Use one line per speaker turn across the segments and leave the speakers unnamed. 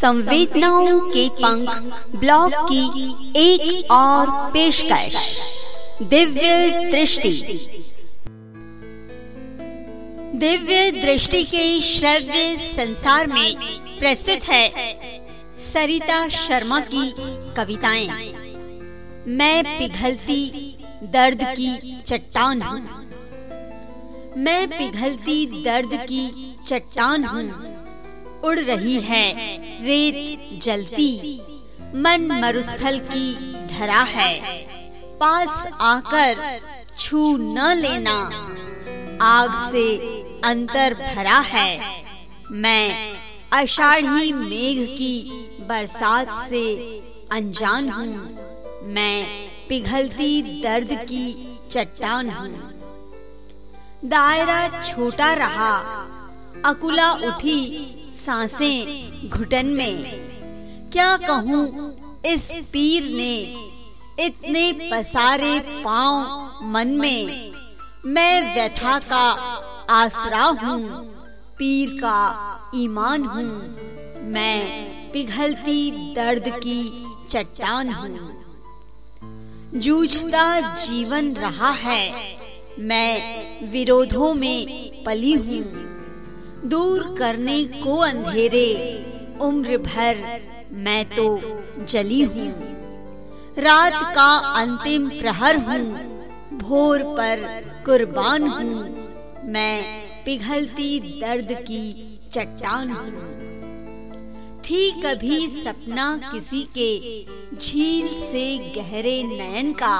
संवेदनाओं के पंख ब्लॉग की एक और पेशकश। दिव्य दृष्टि।
दिव्य दृष्टि के श्रव्य संसार में प्रस्तुत है सरिता शर्मा की कविताएँ। मैं पिघलती दर्द की चट्टान हूँ। मैं पिघलती दर्द की चट्टान हूँ। उड़ रही है। रेत जलती। मन मरुस्थल की धरा है। पास आकर छू न लेना। आग से अंतर भरा है। मैं अषाढ़ी मेघ की बरसात से अनजान हूँ। मैं पिघलती दर्द की चट्टान हूँ। दायरा छोटा रहा। अकुला उठी साँसें घुटन में। क्या कहूँ? इस पीर ने इतने पसारे पाँव मन में। मैं। व्यथा का आसरा हूँ। पीर का ईमान हूँ। मैं पिघलती दर्द की चट्टान हूँ। जूझता जीवन रहा है। मैं विरोधों में पली हूँ। दूर करने को अंधेरे। उम्र भर मैं तो जली हूँ। रात का अंतिम प्रहर हूँ। भोर पर कुर्बान हूँ। मैं पिघलती दर्द की चट्टान हूँ। थी कभी सपना किसी के झील से गहरे नयन का।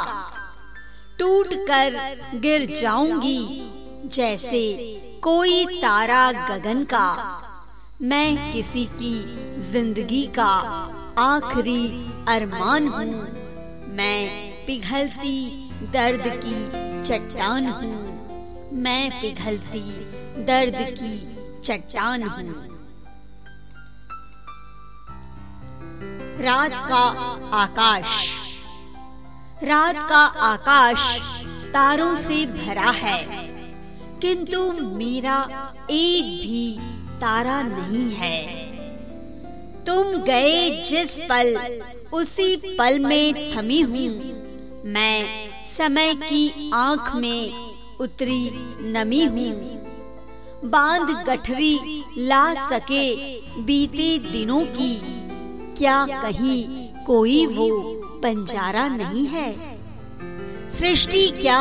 टूट कर गिर जाऊँगी जैसे कोई तारा गगन का, मैं किसी की ज़िंदगी का आखिरी अरमान हूँ। मैं पिघलती दर्द की चट्टान हूँ। मैं पिघलती दर्द की चट्टान हूँ। रात का आकाश। रात का आकाश तारों से भरा है। किंतु मेरा एक भी तारा नहीं है। तुम गए जिस पल, उसी पल में थमी हूँ। मैं समय की आँख में उतरी नमी हूँ। बाँध गठरी ला सके बीते दिनों की। क्या कहीं कोई वो बंजारा नहीं है? सृष्टि क्या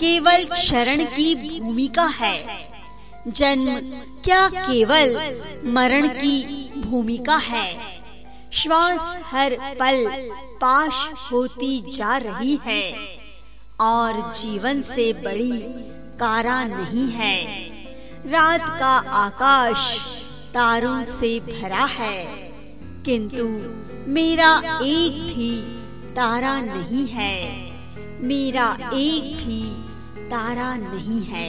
केवल क्षरण की भूमिका है। जन्म क्या केवल मरण की भूमिका है। श्वास हर पल पाश होती जा रही है। और जीवन से बड़ी कारा नहीं है। रात का आकाश तारों से भरा है। किंतु मेरा एक भी तारा नहीं है। मेरा एक भी तारा नहीं है।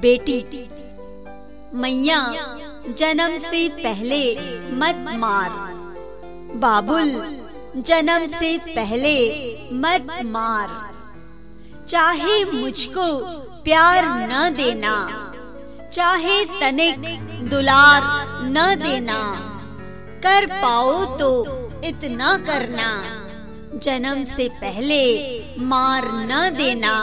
बेटी, मैया, जन्म से पहले मत मार। बाबुल, जन्म से पहले मत मार। चाहे मुझको प्यार न देना, चाहे तनिक दुलार न देना, कर पाओ तो इतना करना। जन्म से पहले मार न देना।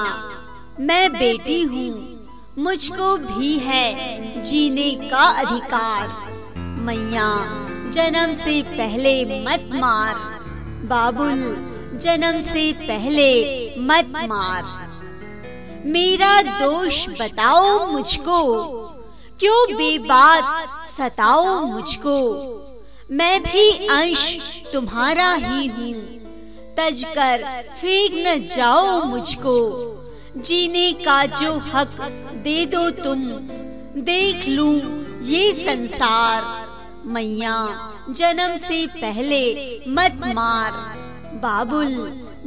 मैं बेटी हूँ, मुझको भी है जीने का अधिकार। मैया, जन्म से पहले मत मार। बाबुल, जन्म से पहले मत मार। मेरा दोष बताओ मुझको, क्यों बेबात सताओ मुझको? मैं भी अंश तुम्हारा ही हूँ। तज कर फेंक न जाओ मुझको। जीने का जो हक दे दो तुम, देख लूँ ये संसार। मैया, जन्म से पहले मत मार। बाबुल,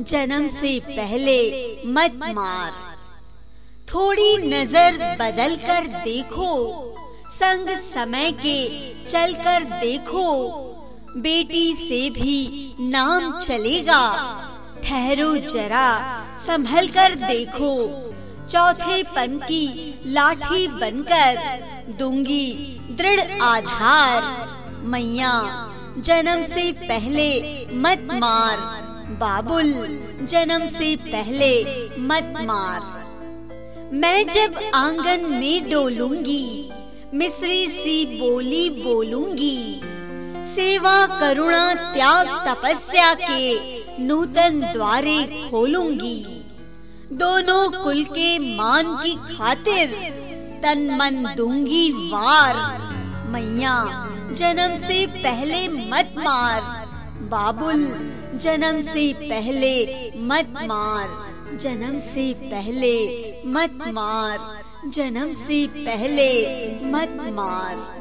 जन्म से पहले मत मार। थोड़ी नज़र बदल कर देखो, संग समय के चल कर देखो। बेटी से भी नाम चलेगा। ठहरो जरा, संभल कर देखो। चौथे पन की लाठी बनकर दूँगी दृढ़ आधार। मैया, जन्म से पहले मत मार। बाबुल, जन्म से पहले मत मार। मैं जब आँगन में डोलूँगी मिश्री सी बोली बोलूँगी। सेवा, करुणा, त्याग, तपस्या के नूतन द्वारे खोलूँगी। दोनों कुल के मान की खातिर तन मन दूँगी वार। मैया, जन्म से पहले मत मार। बाबुल, जन्म से पहले मत मार। जन्म से पहले मत मार। जन्म से पहले मत मार।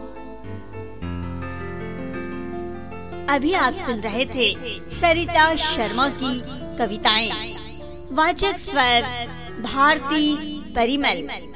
अभी आप सुन रहे थे सरिता शर्मा की कविताएँ। वाचक स्वर भारती परिमल।